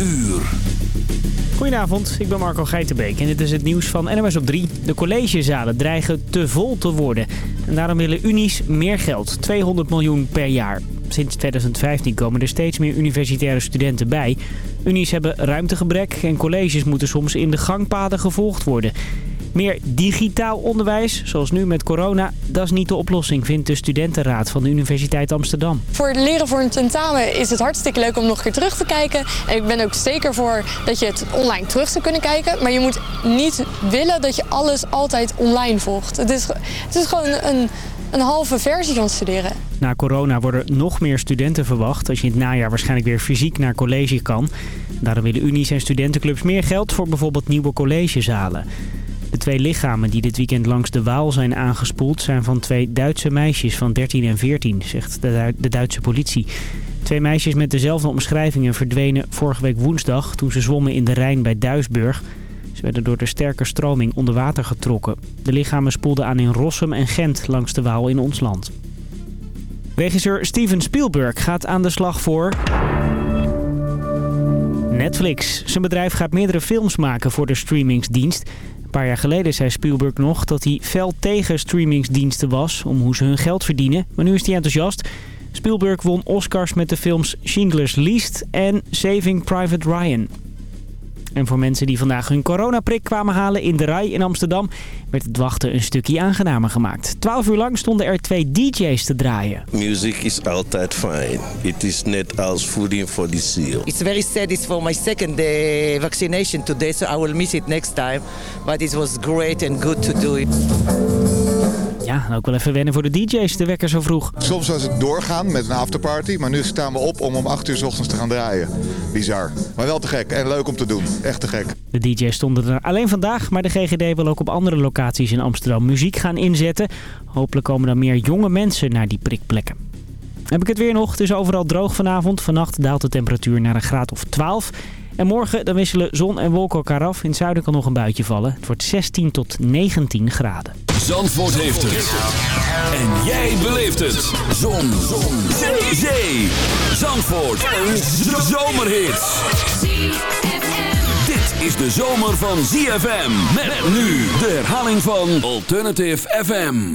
uur. Goedenavond, ik ben Marco Geitenbeek en dit is het nieuws van NMS op 3. De collegezalen dreigen te vol te worden. En daarom willen unies meer geld, 200 miljoen per jaar. Sinds 2015 komen er steeds meer universitaire studenten bij. Unies hebben ruimtegebrek en colleges moeten soms in de gangpaden gevolgd worden. Meer digitaal onderwijs, zoals nu met corona, dat is niet de oplossing, vindt de studentenraad van de Universiteit Amsterdam. Voor het leren voor een tentamen is het hartstikke leuk om nog een keer terug te kijken. En ik ben ook zeker voor dat je het online terug zou kunnen kijken. Maar je moet niet willen dat je alles altijd online volgt. Het is, het is gewoon een, een halve versie van studeren. Na corona worden nog meer studenten verwacht als je in het najaar waarschijnlijk weer fysiek naar college kan. Daarom willen unies en studentenclubs meer geld voor bijvoorbeeld nieuwe collegezalen. De twee lichamen die dit weekend langs de Waal zijn aangespoeld... zijn van twee Duitse meisjes van 13 en 14, zegt de, Duitse politie. Twee meisjes met dezelfde omschrijvingen verdwenen vorige week woensdag... toen ze zwommen in de Rijn bij Duisburg. Ze werden door de sterke stroming onder water getrokken. De lichamen spoelden aan in Rossum en Gent langs de Waal in ons land. Regisseur Steven Spielberg gaat aan de slag voor... Netflix. Zijn bedrijf gaat meerdere films maken voor de streamingsdienst. Een paar jaar geleden zei Spielberg nog dat hij fel tegen streamingsdiensten was... om hoe ze hun geld verdienen. Maar nu is hij enthousiast. Spielberg won Oscars met de films Schindler's List en Saving Private Ryan. En voor mensen die vandaag hun coronaprik kwamen halen in de rij in Amsterdam... werd het wachten een stukje aangenamer gemaakt. Twaalf uur lang stonden er twee DJ's te draaien. Music is altijd fijn. Het is net als voeding voor de ziel. It's very sad. It's for my second uh, vaccination today, so I will miss it next time. But it was great and good to do it. Ja, en ook wel even wennen voor de DJ's, de wekker zo vroeg. Soms was het doorgaan met een afterparty, maar nu staan we op om om 8 uur s ochtends te gaan draaien. Bizar. Maar wel te gek en leuk om te doen. Echt te gek. De DJ's stonden er alleen vandaag, maar de GGD wil ook op andere locaties in Amsterdam muziek gaan inzetten. Hopelijk komen dan meer jonge mensen naar die prikplekken. Heb ik het weer nog. Het is overal droog vanavond. Vannacht daalt de temperatuur naar een graad of 12. En morgen dan wisselen zon en wolken elkaar af. In het zuiden kan nog een buitje vallen. Het wordt 16 tot 19 graden. Zandvoort heeft het. En jij beleeft het. Zon. Zon. Zee. Zee. Zandvoort. Een zomerhit. Dit is de zomer van ZFM. Met nu de herhaling van Alternative FM.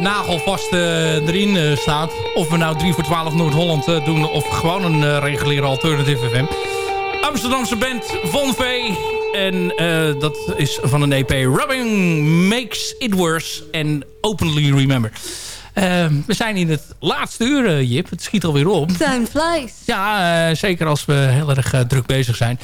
Nagelvast erin staat. Of we nou 3 voor 12 Noord-Holland doen of gewoon een reguliere alternative FM. Amsterdamse band Von V. En dat is van een EP Rubbing Makes It Worse en Openly Remember. Ehm, we zijn in het laatste uur, uh, Jip. Het schiet alweer op. Time flies. Ja, uh, zeker als we heel erg uh, druk bezig zijn.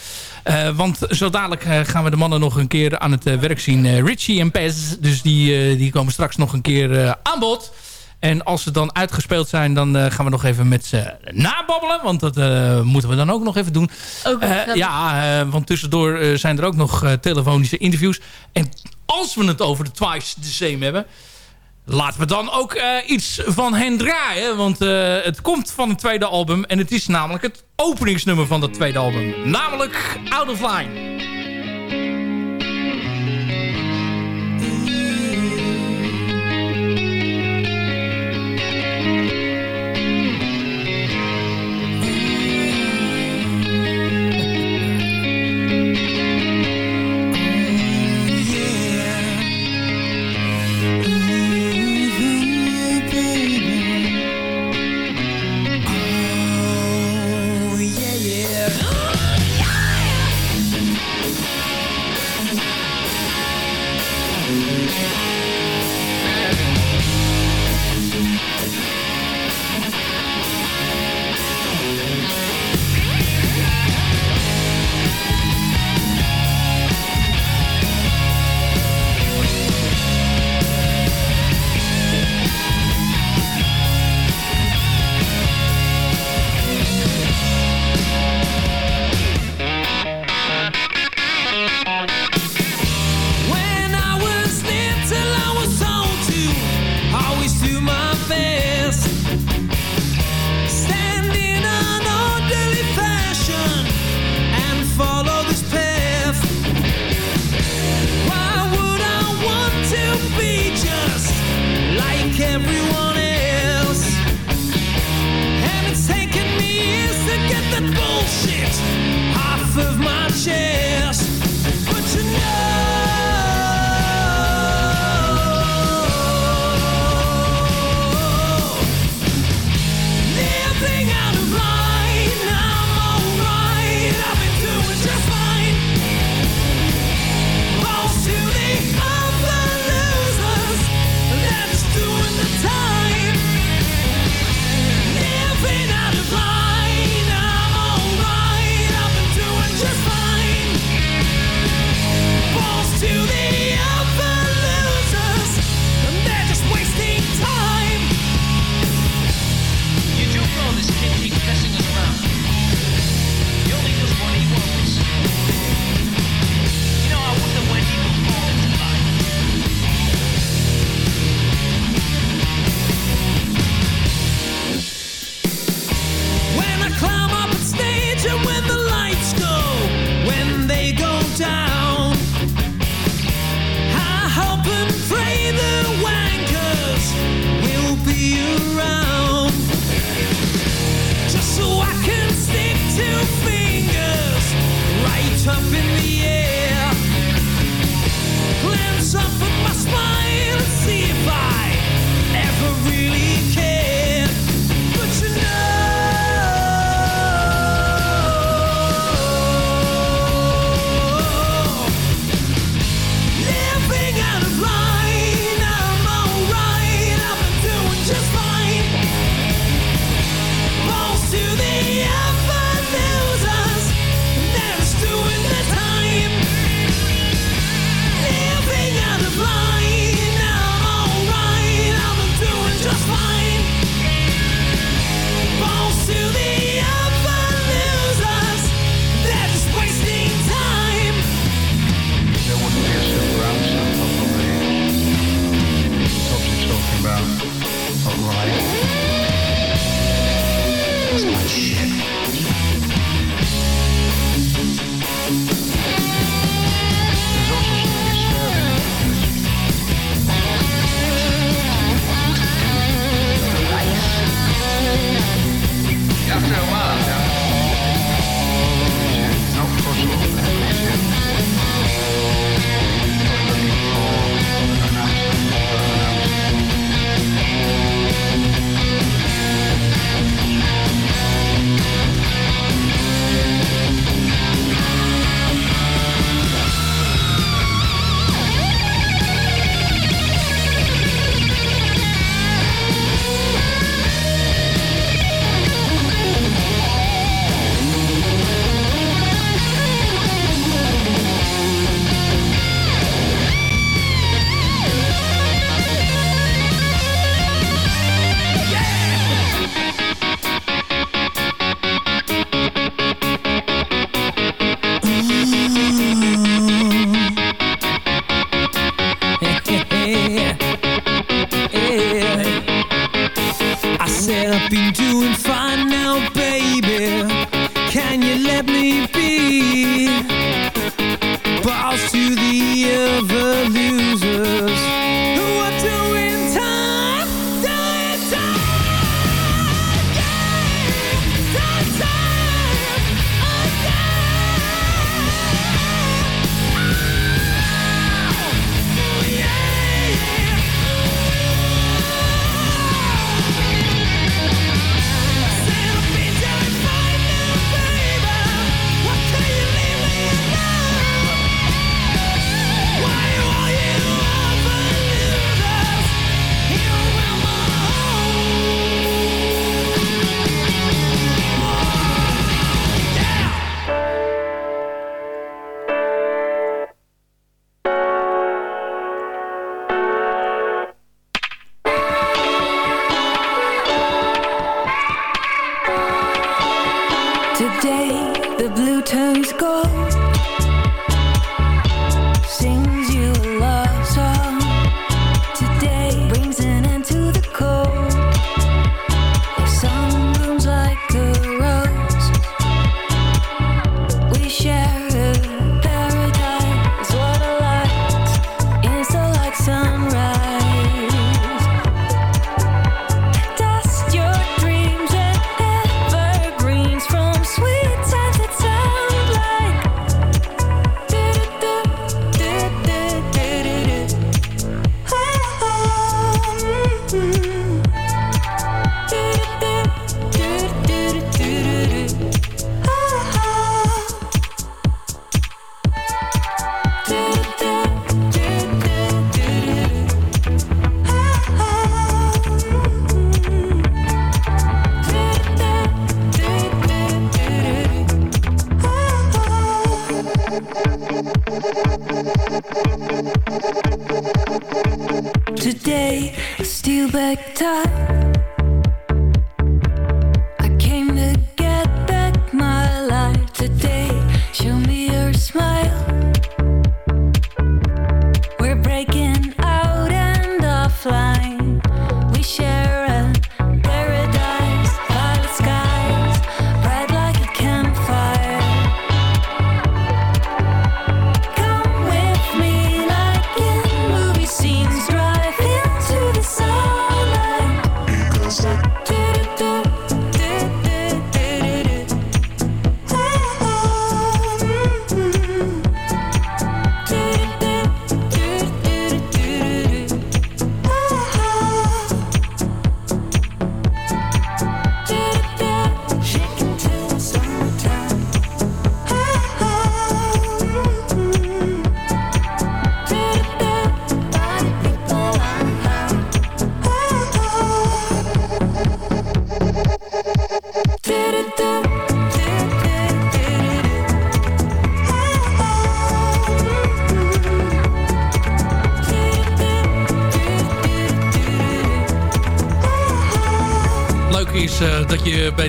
want zo dadelijk gaan we de mannen nog een keer aan het werk zien. Richie en Pez, dus die, die komen straks nog een keer aan bod. En als ze dan uitgespeeld zijn, dan gaan we nog even met ze nababbelen. Want dat moeten we dan ook nog even doen. Ook ja, want tussendoor zijn er ook nog telefonische interviews. En als we het over de Twice the Same hebben... Laten we dan ook uh, iets van hen draaien. Want uh, het komt van het tweede album. En het is namelijk het openingsnummer van dat tweede album. Namelijk Out of Line.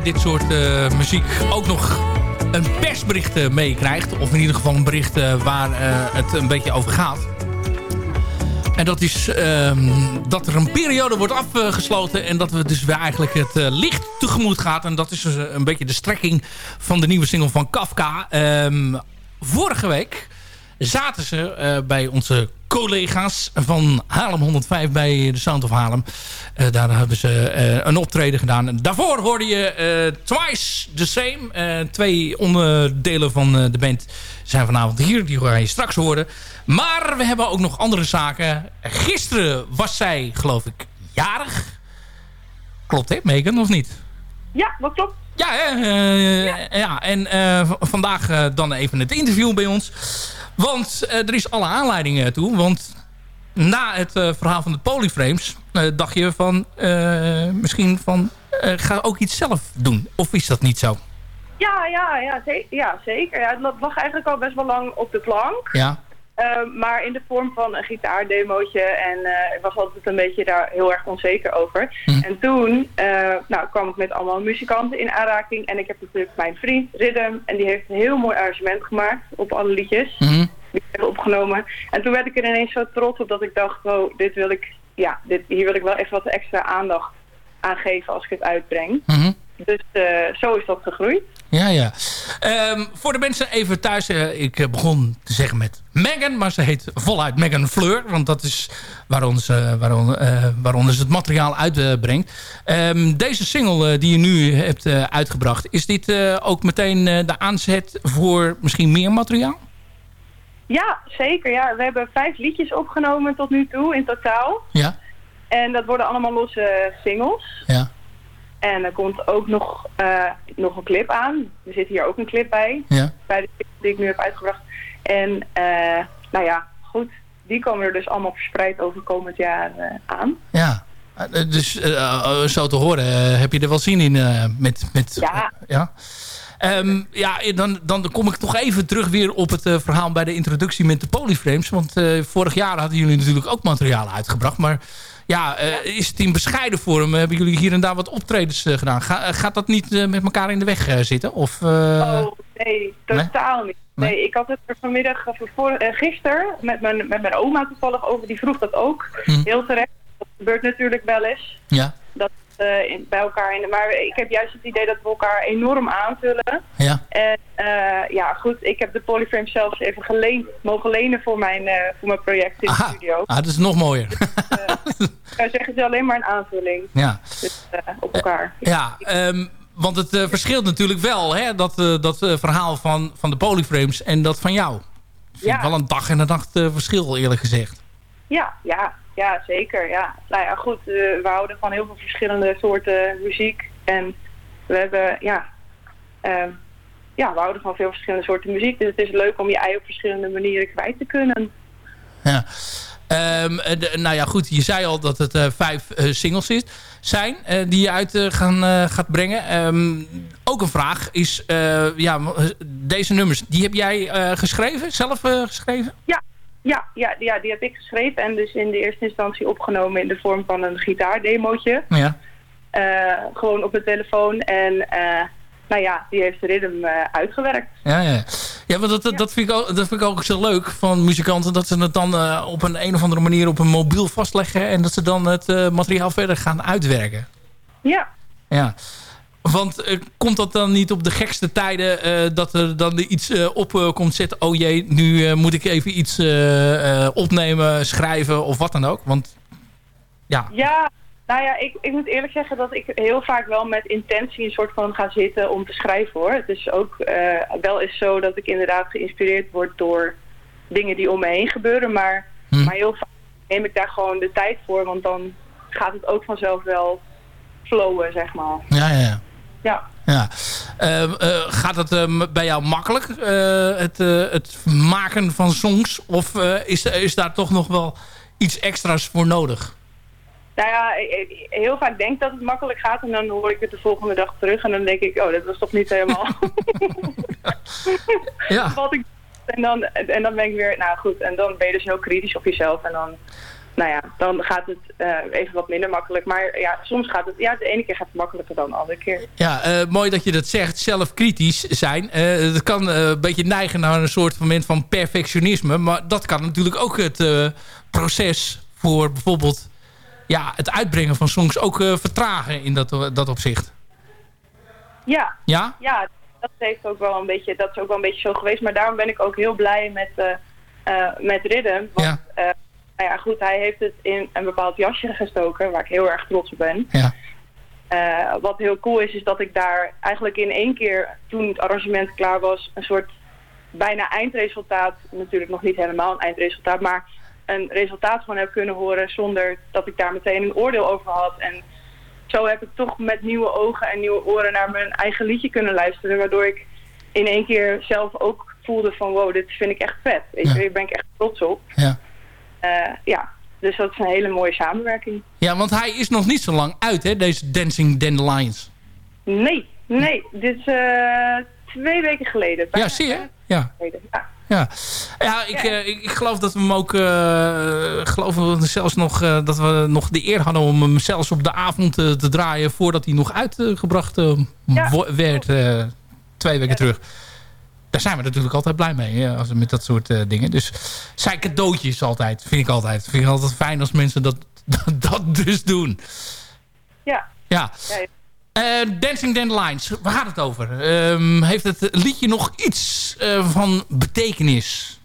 Dit soort eh, muziek ook nog een persbericht eh, meekrijgt. Of in ieder geval een bericht eh, waar het een beetje over gaat. En dat is ehm, dat er een periode wordt afgesloten en dat we dus weer eigenlijk het licht tegemoet gaat. En dat is dus een beetje de strekking van de nieuwe single van Kafka. Ehm, vorige week zaten ze bij onze collega's van Haarlem 105 bij de Sound of Haarlem. Eh, daar hebben ze eh, een optreden gedaan. Daarvoor hoorde je eh, Twice the Same. Twee onderdelen van de band zijn vanavond hier. Die ga je straks horen. Maar we hebben ook nog andere zaken. Gisteren was zij, geloof ik, jarig. Klopt hè, Megan, of niet? Ja, dat klopt. Ja, hè? Eh, ja. en vandaag dan even het interview bij ons. Want eh, er is alle aanleiding toe. Want na het eh, verhaal van de polyframes... eh, dacht je van... misschien van... ga ook iets zelf doen. Of is dat niet zo? Ja, ja, ja, ja zeker. Ja, dat lag eigenlijk al best wel lang op de plank. Ja. Ehm, maar in de vorm van een gitaardemootje. En eh, ik was altijd een beetje daar heel erg onzeker over. En toen eh, nou, kwam ik met allemaal muzikanten in aanraking. En ik heb natuurlijk mijn vriend Rhythm. En die heeft een heel mooi arrangement gemaakt op alle liedjes. Mhm. Die ik heb opgenomen. En toen werd ik er ineens zo trots op dat ik dacht, oh, dit wil ik, ja, dit, hier wil ik wel even wat extra aandacht aan geven als ik het uitbreng. Mhm. Dus eh, zo is dat gegroeid. Ja, ja. Ehm, voor de mensen even thuis. eh, ik eh, begon te zeggen met Megan. Maar ze heet voluit Megan Fleur. Want dat is waaronder ze, waaronder, eh, waaronder ze het materiaal uitbrengt. Ehm, deze single die je nu hebt uitgebracht. Is dit ook meteen de aanzet voor misschien meer materiaal? Ja, zeker. Ja. We hebben vijf liedjes opgenomen tot nu toe in totaal. Ja. En dat worden allemaal losse singles. Ja. En er komt ook nog, eh, nog een clip aan. Er zit hier ook een clip bij. Ja. Bij de clip die ik nu heb uitgebracht. En eh, nou ja, goed. Die komen er dus allemaal verspreid over komend jaar eh, aan. Ja. Dus zo te horen heb je er wel zin in met... met Ja. ja. Ehm, ja, dan, dan kom ik toch even terug weer op het verhaal bij de introductie met de polyframes. Want vorig jaar hadden jullie natuurlijk ook materiaal uitgebracht. Maar ja, eh, is het in bescheiden vorm? Hebben jullie hier en daar wat optredens eh, gedaan? Ga- eh, gaat dat niet met elkaar in de weg zitten? Of, oh, nee, totaal niet. Nee? Nee, ik had het er vanmiddag, voor, gisteren, met mijn, met mijn oma toevallig over. Die vroeg dat ook. Hm. Heel terecht. Dat gebeurt natuurlijk wel eens. Ja, Dat eh, in, bij elkaar in de, maar ik heb juist het idee dat we elkaar enorm aanvullen. ja. En eh, ja, goed, ik heb de Polyframe zelfs even geleend, mogen lenen voor mijn, eh, voor mijn project in de studio. Ah, dat is nog mooier. Wij zeggen ze alleen maar een aanvulling ja. dus, op elkaar. Ja, ehm, want het verschilt natuurlijk wel, hè, dat, dat verhaal van, van de polyframes en dat van jou. Ik vind Ja. wel een dag en een nacht verschil, eerlijk gezegd. Ja, ja, ja, zeker. Ja. Nou ja, goed, eh, we houden van heel veel verschillende soorten muziek. En we hebben, ja, ehm, ja, we houden van veel verschillende soorten muziek. Dus het is leuk om je ei op verschillende manieren kwijt te kunnen. Ja. Ehm, eh, de- nou ja, goed, je zei al dat het eh, vijf singles is, zijn die je uit gaan, gaat brengen. Ehm, ook een vraag is, ja, deze nummers, die heb jij geschreven, zelf geschreven? Ja, ja, ja, ja, die heb ik geschreven en dus in de eerste instantie opgenomen in de vorm van een gitaardemootje. Ja. Eh, gewoon op de telefoon en eh, nou ja, die heeft de rhythm eh, uitgewerkt. Ja, ja. ja want dat, dat, vind ik ook, dat vind ik ook zo leuk van muzikanten. Dat ze het dan op een, een of andere manier op een mobiel vastleggen. En dat ze dan het materiaal verder gaan uitwerken. Ja, Ja. Want eh, komt dat dan niet op de gekste tijden eh, dat er dan iets eh, op komt zetten? Oh jee, nu moet ik even iets opnemen, schrijven of wat dan ook. Want ja, Ja, nou ja, ik, ik moet eerlijk zeggen dat ik heel vaak wel met intentie een soort van ga zitten om te schrijven hoor. Het is ook wel eens zo dat ik inderdaad geïnspireerd word door dingen die om me heen gebeuren. Maar, Hm. maar heel vaak neem ik daar gewoon de tijd voor, want dan gaat het ook vanzelf wel flowen, zeg maar. ja, ja. ja. Ja. Ja. Eh, eh, gaat het eh, bij jou makkelijk, eh, het, eh, het maken van songs? Of is, is daar toch nog wel iets extra's voor nodig? Nou ja, heel vaak denk ik dat het makkelijk gaat en dan hoor ik het de volgende dag terug en dan denk ik, oh, dat was toch niet helemaal Ja. wat ik en dan, en dan ben ik weer, nou goed, en dan ben je dus heel kritisch op jezelf en dan, nou ja, dan gaat het eh, even wat minder makkelijk. Maar ja, soms gaat het, ja, de ene keer gaat het makkelijker dan de andere keer. Ja, eh, mooi dat je dat zegt. Zelf kritisch zijn. Eh dat kan een beetje neigen naar een soort moment van perfectionisme. Maar dat kan natuurlijk ook het proces voor bijvoorbeeld ja, het uitbrengen van songs ook vertragen in dat, dat opzicht. Ja, Ja? ja, dat heeft ook wel een beetje, dat is ook wel een beetje zo geweest. Maar daarom ben ik ook heel blij met, met Rhythm. Want, Ja. Nou ja, goed, hij heeft het in een bepaald jasje gestoken, waar ik heel erg trots op ben. Ja. Eh, wat heel cool is, is dat ik daar eigenlijk in één keer, toen het arrangement klaar was, een soort bijna eindresultaat, natuurlijk nog niet helemaal een eindresultaat, maar een resultaat van heb kunnen horen zonder dat ik daar meteen een oordeel over had. En zo heb ik toch met nieuwe ogen en nieuwe oren naar mijn eigen liedje kunnen luisteren, waardoor ik in één keer zelf ook voelde van wow, dit vind ik echt vet. Weet je, ben ik echt trots op. Ja. Eh, ja, dus dat is een hele mooie samenwerking. ja, want hij is nog niet zo lang uit, hè, deze Dancing Dandelions. Nee, nee, dit is eh, twee weken geleden. Ja, zie je? twee Ja. Ja. Ja, ja, ik, eh, ik, ik geloof dat we hem ook... eh geloven we zelfs nog eh, dat we nog de eer hadden om hem zelfs op de avond eh, te draaien... voordat hij nog uitgebracht eh, Ja. werd eh, twee weken terug. Daar zijn we natuurlijk altijd blij mee, als met dat soort eh, dingen. Dus zijn cadeautjes altijd, vind ik altijd. Vind ik altijd fijn als mensen dat, dat, dat dus doen. Ja. Ja. Eh, Dancing Dandelions, waar gaat het over? Ehm, heeft het liedje nog iets eh, van betekenis?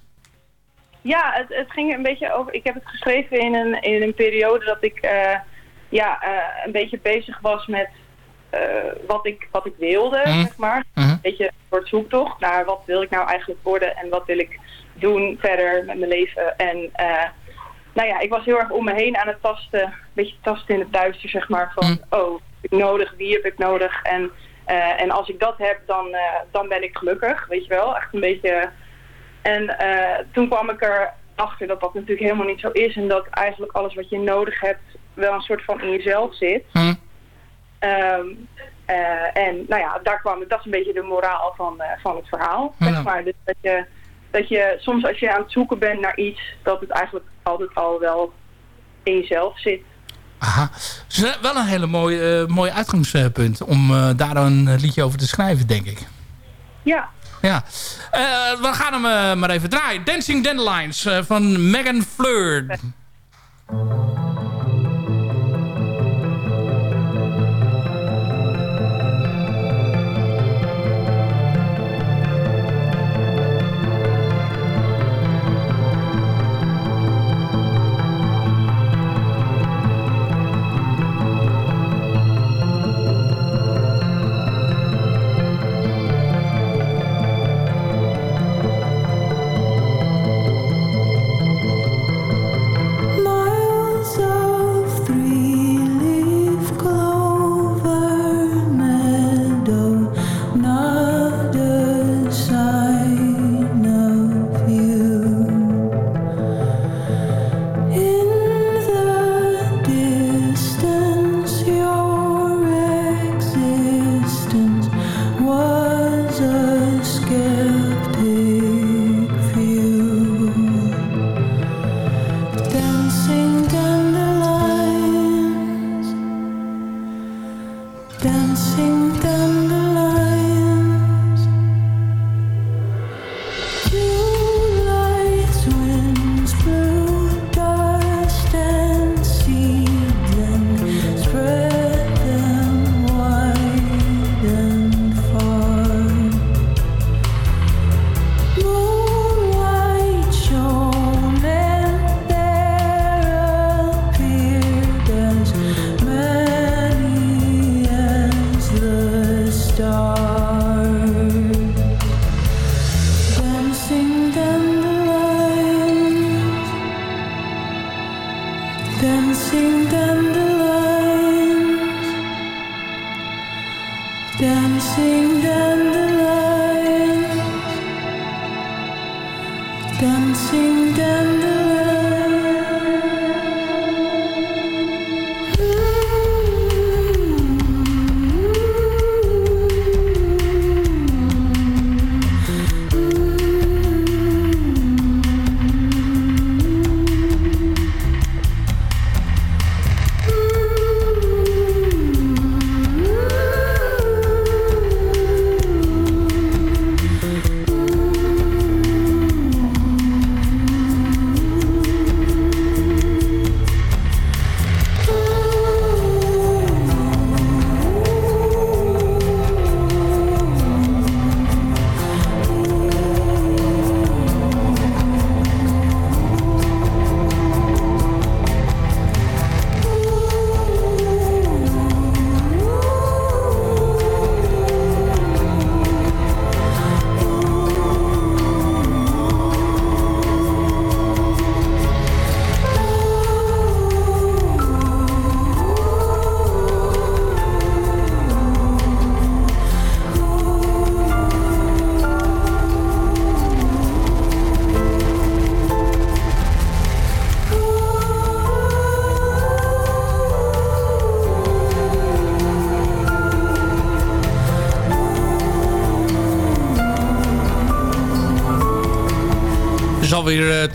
Ja, het, het ging een beetje over... Ik heb het geschreven in een, in een periode dat ik ja, een beetje bezig was met wat, ik, wat ik wilde, Mhm. zeg maar. Mhm. Een beetje een soort zoektocht naar wat wil ik nou eigenlijk worden en wat wil ik doen verder met mijn leven. En eh, nou ja, ik was heel erg om me heen aan het tasten, een beetje tasten in het duister, zeg maar. Van, Mhm. oh, wat heb ik nodig? Wie heb ik nodig? En, eh, en als ik dat heb, dan, eh, dan ben ik gelukkig, weet je wel. Echt een beetje... En eh, toen kwam ik erachter dat dat natuurlijk helemaal niet zo is. En dat eigenlijk alles wat je nodig hebt wel een soort van in jezelf zit. Hm? Ehm, eh, en nou ja, daar kwam dat is een beetje de moraal van, eh, van het verhaal. Ja. Zeg maar. Dus dat je, dat je soms als je aan het zoeken bent naar iets, dat het eigenlijk altijd al wel in jezelf zit. Aha. Dus eh, wel een hele mooi, eh, mooi uitgangspunt om daar een liedje over te schrijven, denk ik. Ja, Ja. We gaan hem maar even draaien. Dancing Dandelions van Megan Fleur. 担心的。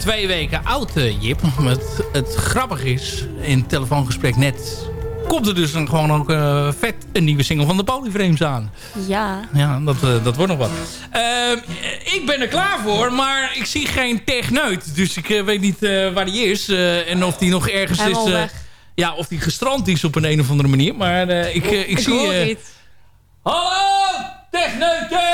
Twee weken oud, eh, Jip. Het, het grappige is, in het telefoongesprek net... komt er dus dan gewoon ook eh, vet een nieuwe single van de Polyframes aan. Ja. Ja, dat, eh, dat wordt nog wat. Ehm, ik ben er klaar voor, maar ik zie geen techneut. Dus ik weet niet waar die is. en of die nog ergens Helemaal is... weg. Ja, of die gestrand is op een, een of andere manier. Maar ik, ik, Ik zie... Hallo, techneuten!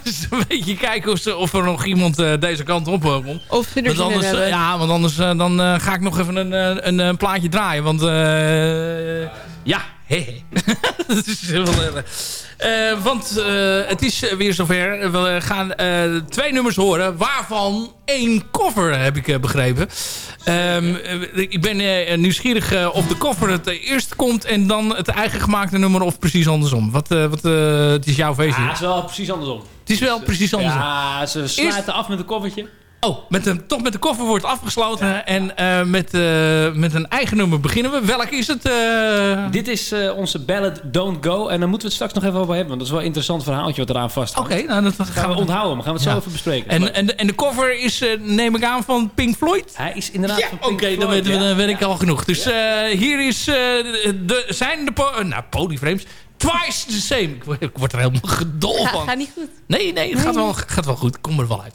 een beetje kijken of, ze- of er nog iemand eh, deze kant op eh, komt. Of ze er anders, eh, ja, want anders dan, eh, ga ik nog even een, een, een plaatje draaien. Want eh, ja, he, dat is heel. Eh, want eh, het is weer zover. We gaan eh, twee nummers horen. Waarvan één cover, heb ik begrepen. Ehm, eh, ik ben nieuwsgierig of de cover het eerst komt... en dan het eigen gemaakte nummer of precies andersom. Wat, wat, het is jouw feestje. Ja, het is wel precies andersom. het is wel precies andersom. Ja, ze sluiten af met een koffertje. Oh, met een, toch met de koffer wordt afgesloten. En eh, met, eh, met een eigen nummer beginnen we. Welk is het? eh? Dit is eh, onze ballad Don't Go. En daar moeten we het straks nog even over hebben. Want dat is wel een interessant verhaaltje wat eraan vast Oké, nou, dat gaan we onthouden. Maar gaan we het Ja. zo even bespreken. En, en, de- en de cover is, eh, neem ik aan, van Pink Floyd? Hij is inderdaad Ja, van oké, Pink dan, Floyd, weet, ja. dan weet ik al genoeg. Dus eh, hier is, eh, de, zijn de po nou, polyframes twice the same. Ik word, er helemaal gedol Ga, van. gaat niet goed. Nee, nee, het gaat wel, gaat wel goed. Kom er wel uit.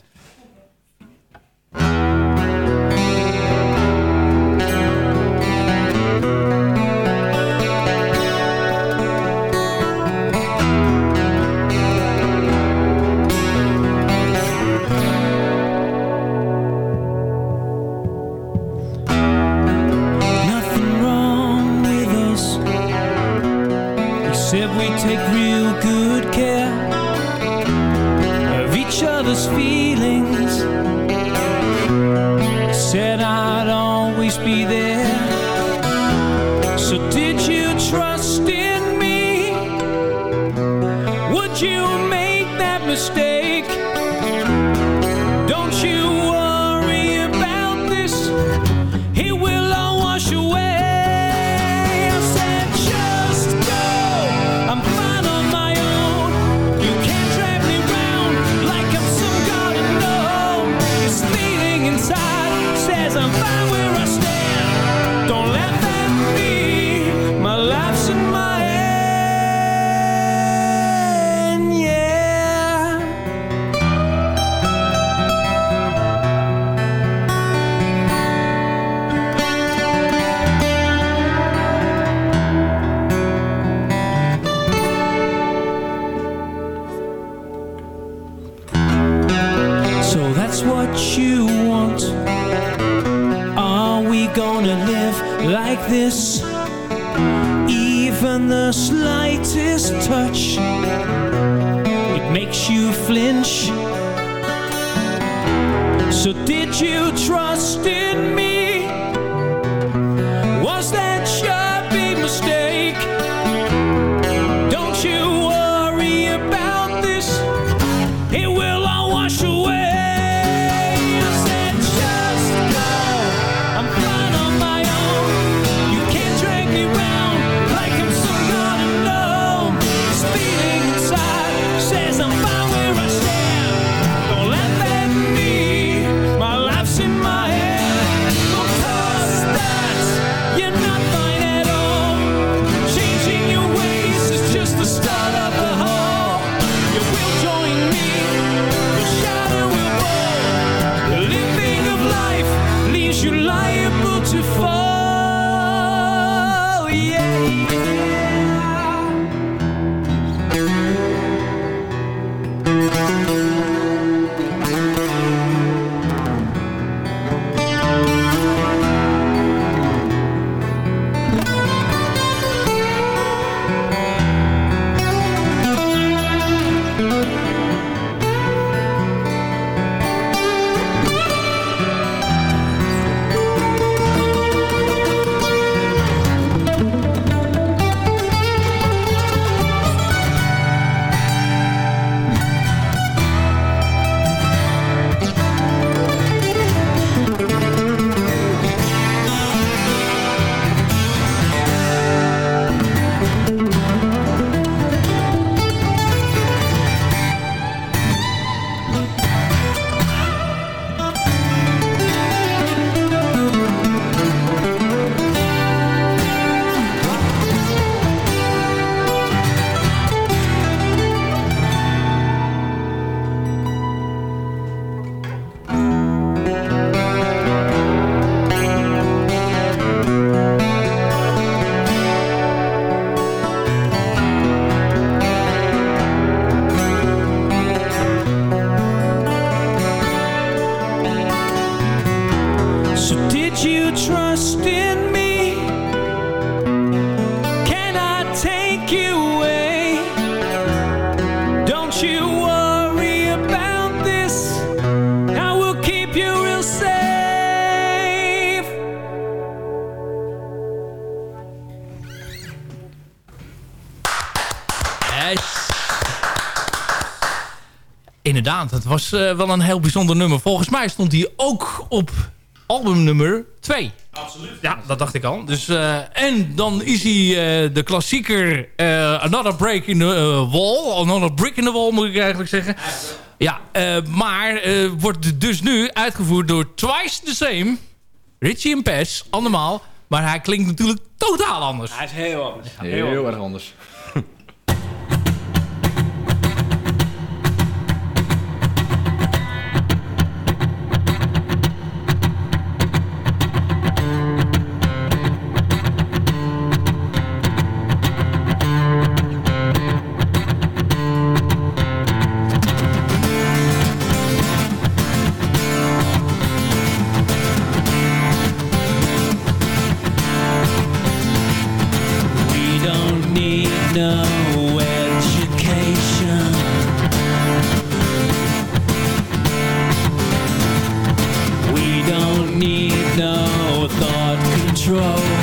This? Even the slightest touch, it makes you flinch. So did you trust in me? Inderdaad, het was eh, wel een heel bijzonder nummer. Volgens mij stond hij ook op album nummer 2. Absoluut. Ja, dat dacht ik al. Dus, eh, en dan is hij eh, de klassieker eh, Another Break in the Wall. Another Brick in the Wall moet ik eigenlijk zeggen. Ja, eh, maar eh, wordt dus nu uitgevoerd door Twice the Same. Richie en Pes, andermaal. Maar hij klinkt natuurlijk totaal anders. Hij is heel anders. Heel, erg anders. Control.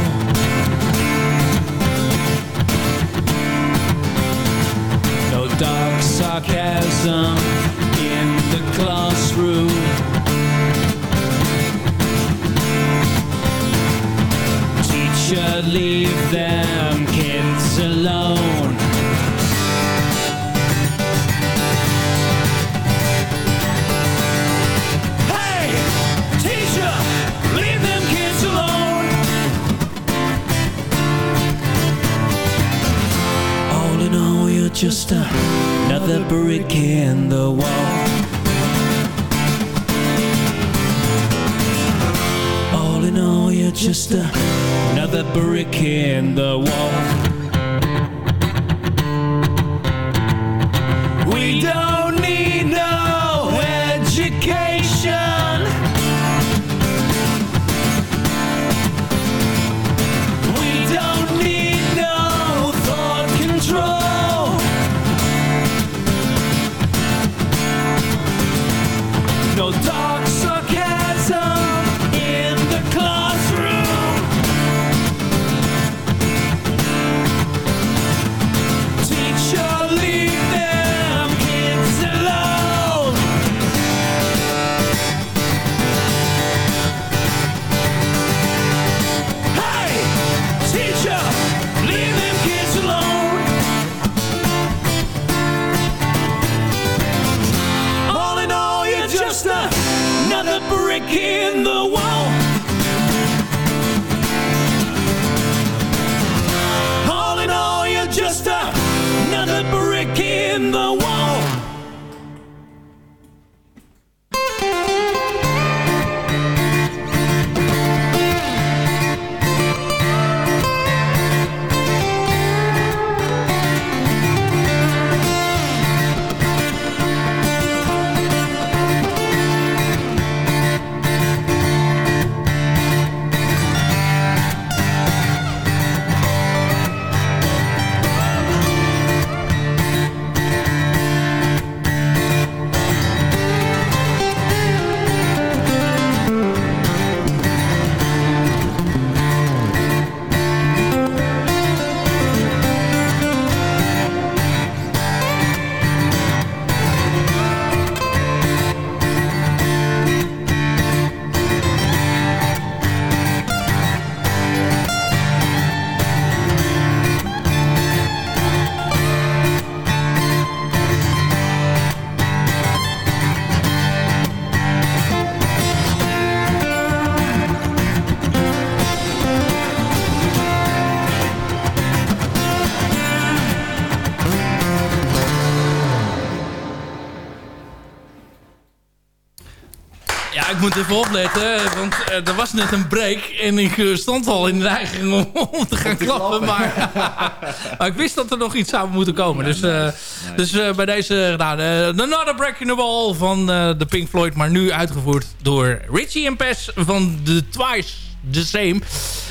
Opletten, want eh, er was net een break en ik eh, stond al in de neiging om, om te gaan klappen. Maar, maar ik wist dat er nog iets zou moeten komen. Dus, eh, dus bij deze gedaan. Uh, Another Break in the Wall van de Pink Floyd, maar nu uitgevoerd door Richie en Pes van The Twice The Same.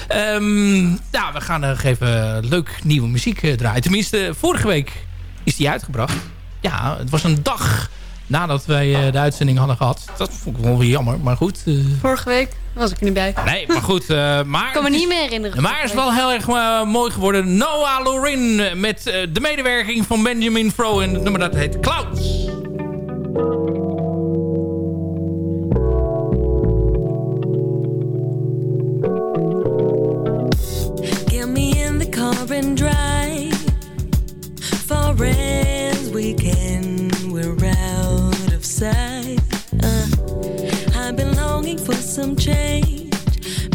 Ehm, ja, we gaan nog even leuk nieuwe muziek draaien. Tenminste, vorige week is die uitgebracht. Ja, het was een dag nadat wij eh, de uitzending hadden gehad. Dat vond ik wel weer jammer, maar goed. eh, Vorige week was ik er niet bij. nee, maar goed. eh, maar Ik kan me niet meer herinneren. maar het is wel heel erg mooi geworden. Noah Lorin met de medewerking van Benjamin Fro. En het nummer dat heet Clouds. Some change.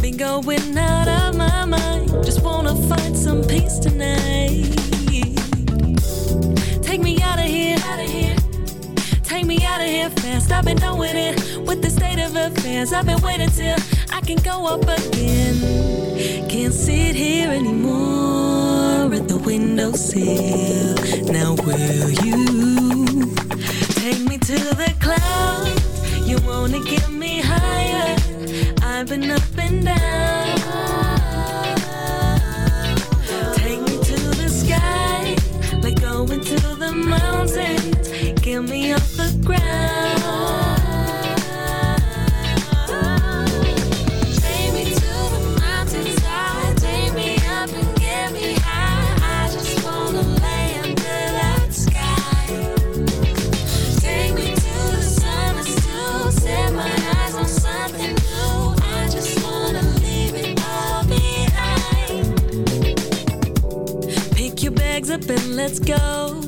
Been going out of my mind. Just wanna find some peace tonight. Take me out of here. Take me out of here fast. I've been doing it with the state of affairs. I've been waiting till I can go up again. Can't sit here anymore at the windowsill. Now will you take me to the clouds? You wanna get me higher? I've up and down. Take me to the sky, like going to the mountains. Get me off the ground. Let's go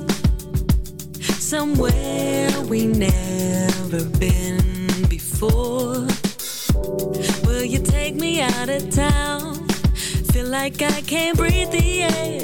somewhere we never been before. Will you take me out of town? Feel like I can't breathe the air.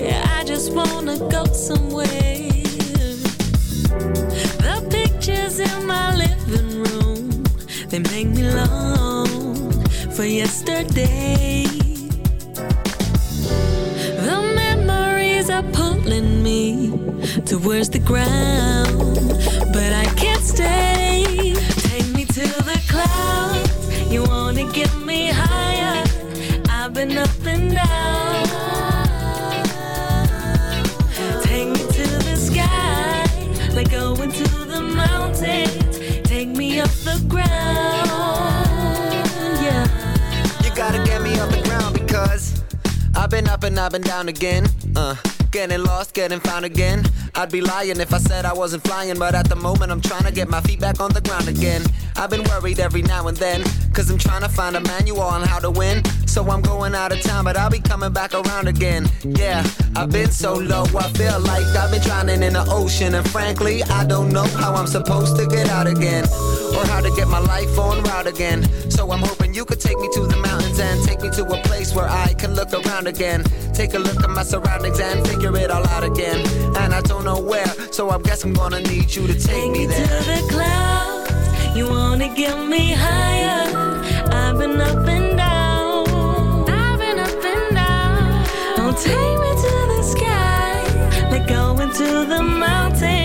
Towards the ground, but I can't stay. Take me to the clouds. You wanna get me higher? I've been up and down. Take me to the sky, like going to the mountains. Take me off the ground, yeah. You gotta get me off the ground because I've been up and I've been down again. Uh, getting lost, getting found again. I'd be lying if I said I wasn't flying, but at the moment I'm trying to get my feet back on the ground again. I've been worried every now and then, cause I'm trying to find a manual on how to win. So I'm going out of town, but I'll be coming back around again. Yeah, I've been so low, I feel like I've been drowning in the ocean. And frankly, I don't know how I'm supposed to get out again, or how to get my life on route again. So I'm hoping you could take me to the mountains and take me to a place where I can look around again. Take a look at my surroundings and figure it all out again. And I don't know where, so I guess I'm gonna need you to take, me there. Take me to the clouds. You wanna get me higher? I've been up and down. I've been up and down. Don't take me to the sky. Like going to the mountains.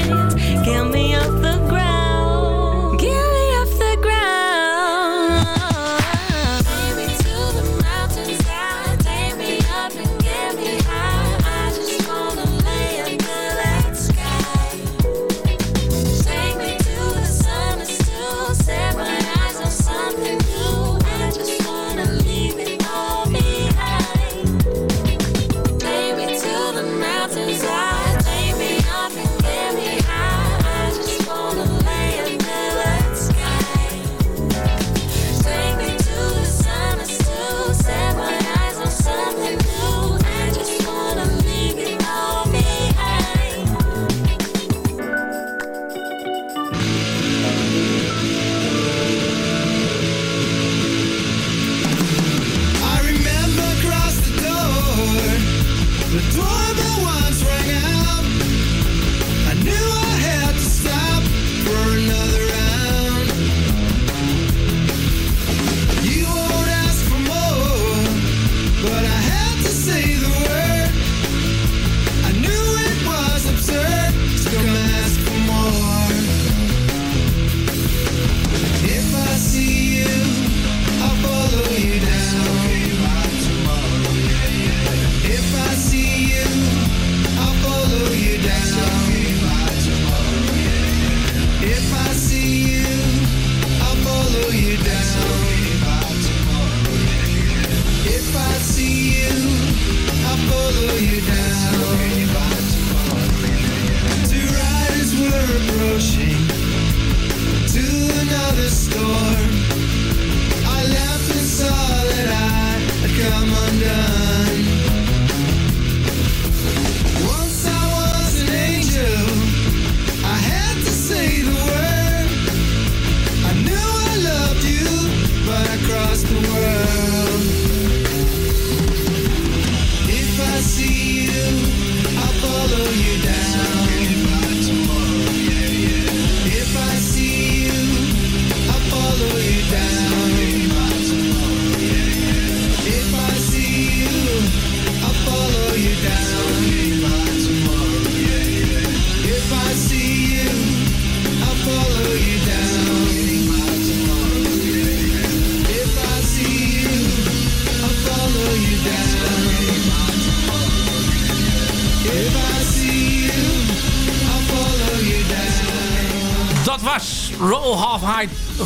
buckle you down.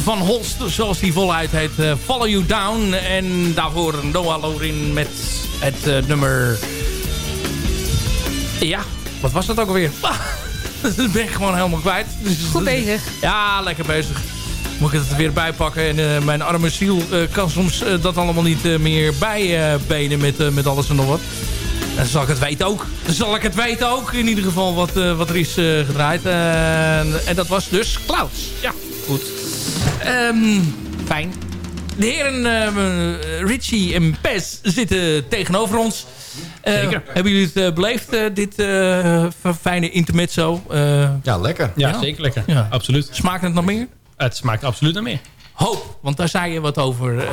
Van Holst, zoals die voluit heet. eh, Follow You Down. En daarvoor Noah Lorin met het eh, nummer... Ja, wat was dat ook alweer? dat ben ik gewoon helemaal kwijt. Dus, Goed bezig. Ja, lekker bezig. Moet ik het er weer bijpakken. En eh, mijn arme ziel kan soms dat allemaal niet meer bijbenen met, met alles en nog wat. Dan zal ik het weten ook. Dan zal ik het weten ook. In ieder geval wat, wat er is gedraaid. En- en dat was dus Clouds. Ja, goed. Ehm, fijn. De heren eh, Richie en Pes zitten tegenover ons. Eh, Zeker. Hebben jullie het eh, beleefd, eh, dit eh, fijne intermezzo? Eh, Ja, lekker. Ja, zeker lekker. Ja. Absoluut. smaakt het nog meer? Het smaakt absoluut naar meer. Hoop, want daar zei je wat over eh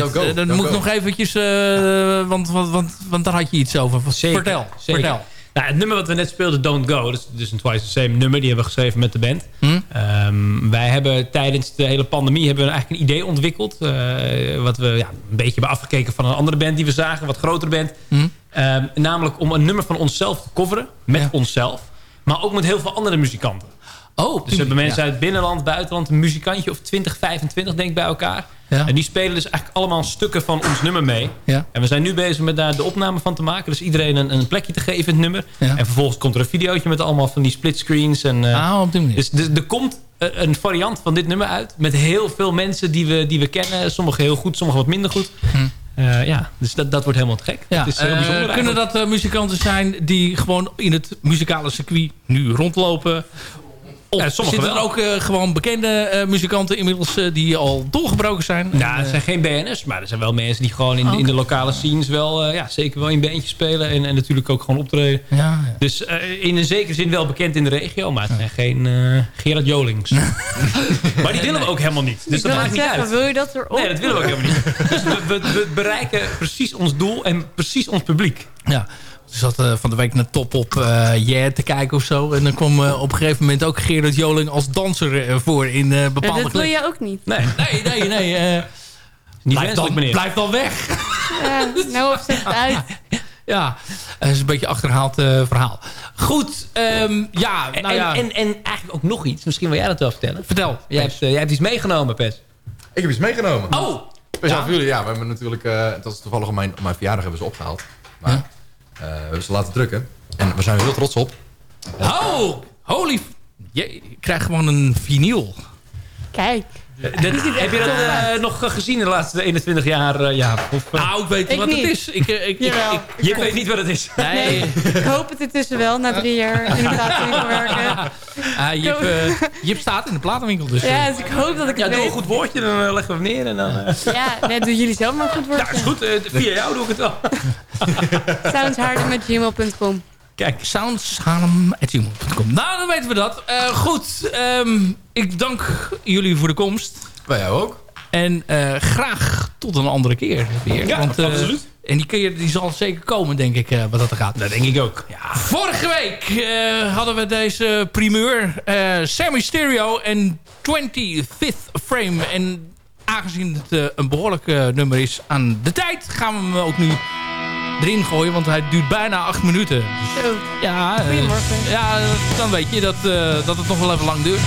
go, Eh, dan go, moet ik go. nog eventjes, eh, want, want, want, want daar had je iets over. Zeker, Vertel, zeker. vertel. Nou, het nummer wat we net speelden, Don't Go, dat is dus een Twice the Same nummer. Die hebben we geschreven met de band. Hm? Ehm, wij hebben tijdens de hele pandemie hebben we eigenlijk een idee ontwikkeld. eh, wat we ja, een beetje hebben afgekeken van een andere band die we zagen. Een wat grotere band. Hm? Ehm, namelijk om een nummer van onszelf te coveren. Met Ja. onszelf. Maar ook met heel veel andere muzikanten. Oh, Dus we hebben mensen uit het binnenland, buitenland, een muzikantje of 20, 25 denk ik bij elkaar. Ja. En die spelen dus eigenlijk allemaal stukken van ons nummer mee. Ja. En we zijn nu bezig met daar de opname van te maken. Dus iedereen een, een plekje te geven in het nummer. Ja. En vervolgens komt er een videootje met allemaal van die splitscreens. En, eh, Ah, op die manier. dus dus er komt eh, een variant van dit nummer uit. Met heel veel mensen die we, die we kennen. Sommige heel goed, sommige wat minder goed. Eh, ja, dus dat, dat wordt helemaal te gek. Ja, Het is heel bijzonder kunnen dat muzikanten zijn die gewoon in het muzikale circuit nu rondlopen? Of Ja, zitten er ook eh, gewoon bekende eh, muzikanten inmiddels eh, die al doorgebroken zijn? Nou, En, het zijn geen BN'ers, maar er zijn wel mensen die gewoon in, de- in de lokale scenes wel, eh, ja, zeker wel in bandjes spelen. En, en natuurlijk ook gewoon optreden. ja, ja. Dus eh, in een zekere zin wel bekend in de regio, maar het zijn geen eh, Gerard Jolings. maar die willen we ook helemaal niet. Dus ik dat wil maakt niet zeggen, uit. wil je dat erop? Nee, dat willen we ook helemaal niet. Dus we, we, we bereiken precies ons doel en precies ons publiek. Ja. Zat eh, van de week naar Top op eh Yeah te kijken of zo. En dan kwam eh, op een gegeven moment ook Gerard Joling als danser voor in eh, Ja, bepaalde dat wil je ook niet. Nee, Nee, nee, nee. eh niet blijf, wenselijk, dan, meneer. blijf dan weg. Ja, nou het uit. Ja, dat is een beetje een achterhaald eh, verhaal. Goed, ehm, ja, En, nou ja. en, en eigenlijk ook nog iets. Misschien wil jij dat wel vertellen. vertel. Jij hebt, eh, jij hebt iets meegenomen, Pet. Ik heb iets meegenomen. Oh, Speciaal Ja. voor jullie. Ja, we hebben natuurlijk... eh dat is toevallig op mijn, op mijn verjaardag hebben ze opgehaald. Maar Ja. Eh, we hebben ze laten drukken. En we zijn er heel trots op. oh, holy... Je, ik krijg gewoon een vinyl. Kijk. Dat- heb je dat eh, nog eh, gezien de laatste 21 jaar? eh, ja, of, eh, Nou, ik weet Ik wat niet. het is. Ik, eh, ik, ik, Jawel. ik- je weet niet wat het is. nee, Ik hoop het intussen wel, na drie jaar in de platenwinkel werken. Ah, Jip, eh, Jip staat in de platenwinkel. Dus, eh, Ja, dus ik hoop dat ik Ja, het doe een goed woordje, dan eh, leggen we hem neer. En dan, eh, Ja, net doen jullie zelf maar een goed ja, woordje. is goed. eh, via jou doe ik het wel. Soundsharder.gmail.com Kijk, soundsharm.gmail.com Nou, dan weten we dat. Eh, goed, ehm, ik dank jullie voor de komst. Wij jou ook. En eh, graag tot een andere keer weer. Ja, Want, eh, absoluut. En die keer die zal zeker komen, denk ik, wat dat er gaat. dat denk ik ook. Vorige week hadden we deze primeur. Sammy Stereo en 25th Frame. En aangezien het een behoorlijk eh, nummer is aan de tijd... gaan we hem ook nu erin gooien. Want hij duurt bijna acht minuten. Zo. ja, eh, Goedemorgen. ja, dan weet je dat, eh, dat het nog wel even lang duurt.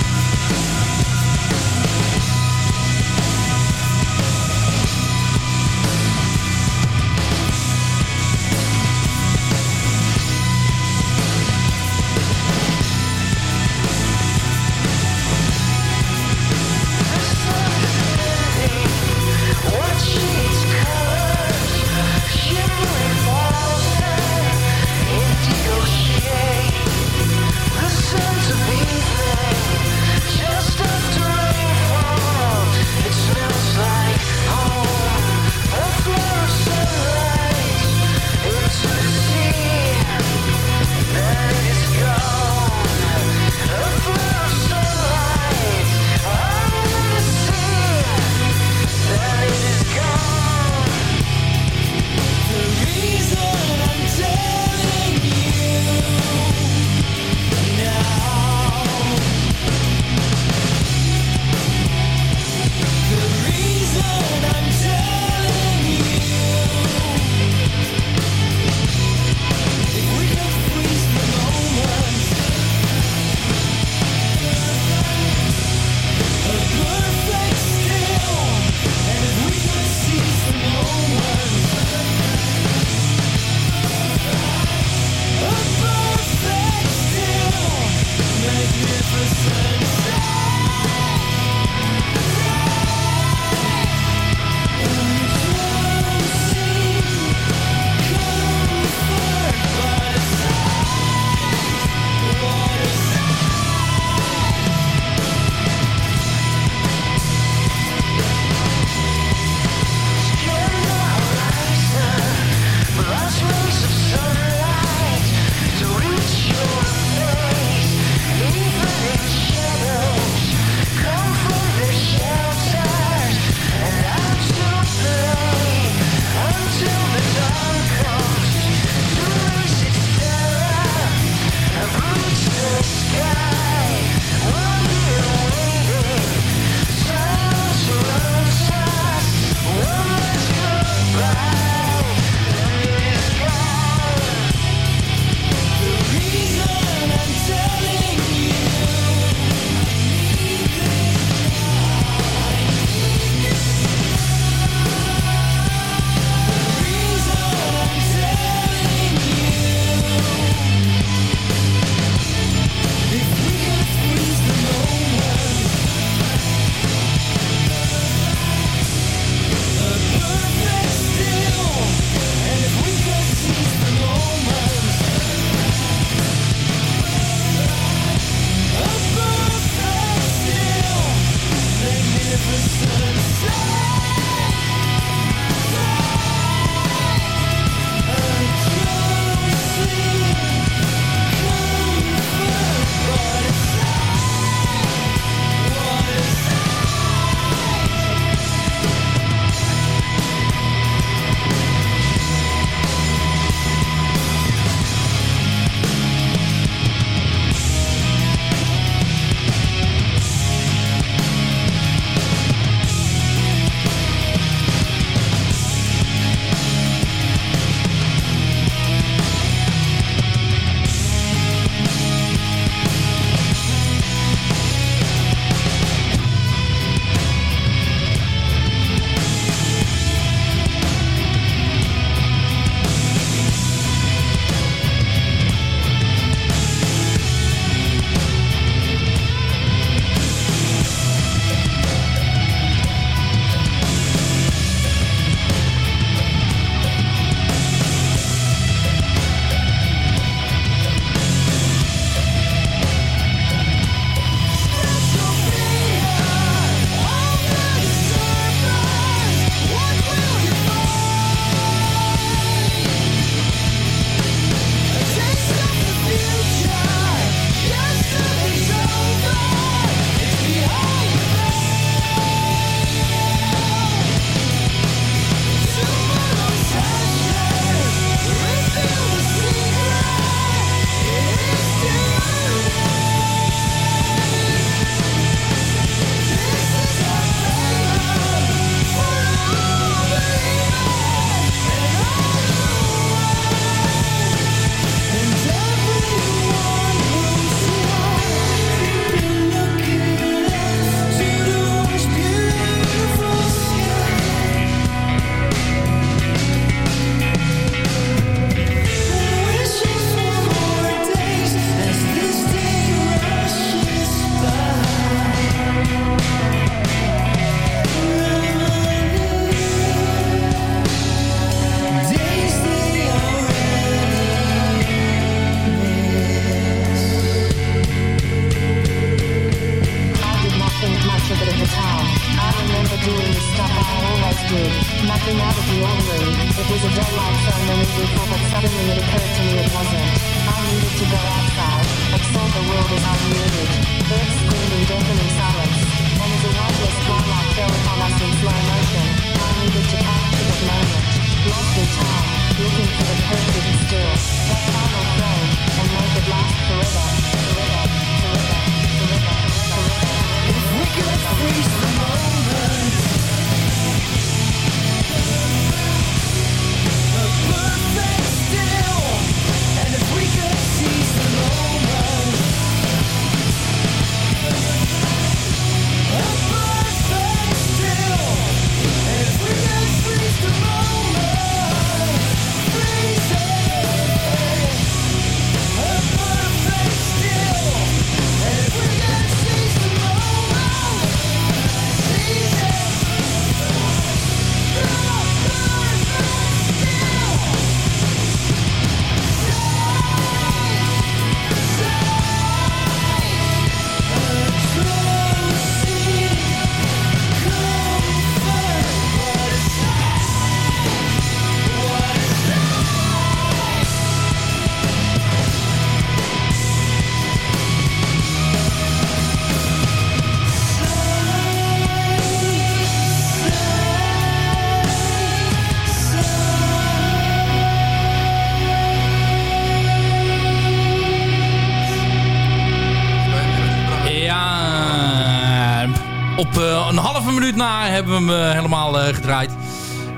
Hebben we hem eh, helemaal eh, gedraaid.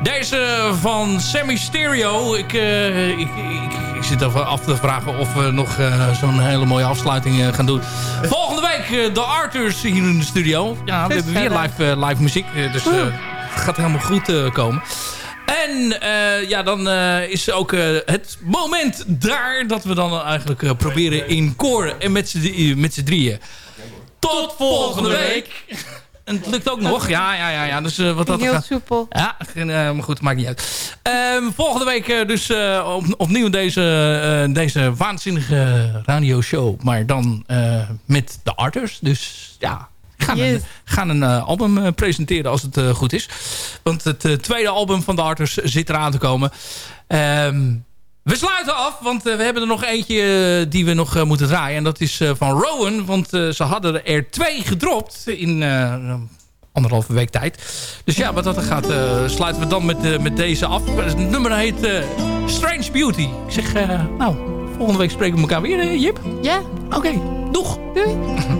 Deze van Sammy Stereo. Ik, eh, ik, ik, ik zit even af te vragen of we nog zo'n hele mooie afsluiting gaan doen. Volgende week de Arthurs hier in de studio. Ja, we hebben weer live, live muziek. dus het gaat helemaal goed komen. En ja, dan is ook het moment daar dat we dan eigenlijk proberen in koor en met z'n drieën. Tot volgende week. En het lukt ook nog. Ja, ja, ja. ja. Dus eh, wat dat Heel gaat. soepel. Ja, eh, maar goed, maakt niet uit. Ehm, volgende week eh, dus op, opnieuw deze, deze waanzinnige radioshow. Maar dan met de arters. Dus ja, gaan een, gaan een album presenteren als het goed is. Want het tweede album van de Arters zit eraan te komen. Ehm, we sluiten af, want eh, we hebben er nog eentje eh, die we nog eh, moeten draaien. En dat is van Rowan, want ze hadden er twee gedropt in anderhalve week tijd. Dus ja, wat dat er gaat, sluiten we dan met, met deze af. Het nummer heet Strange Beauty. Ik zeg, nou, volgende week spreken we elkaar weer, Jip? Ja. Oké, doeg. Doei.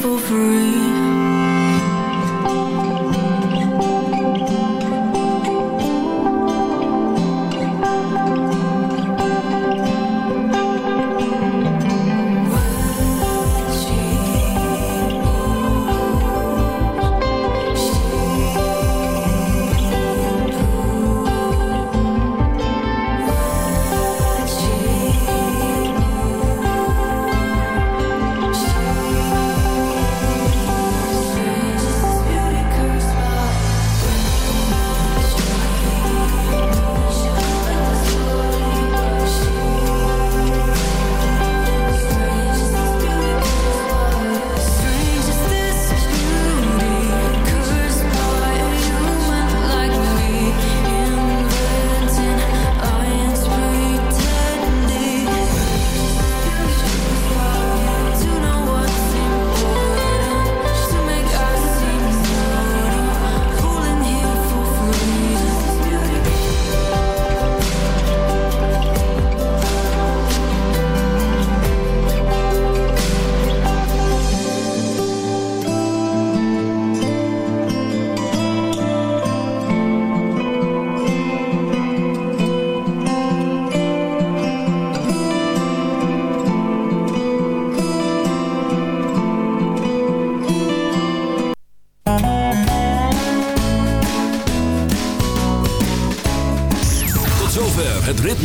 for free.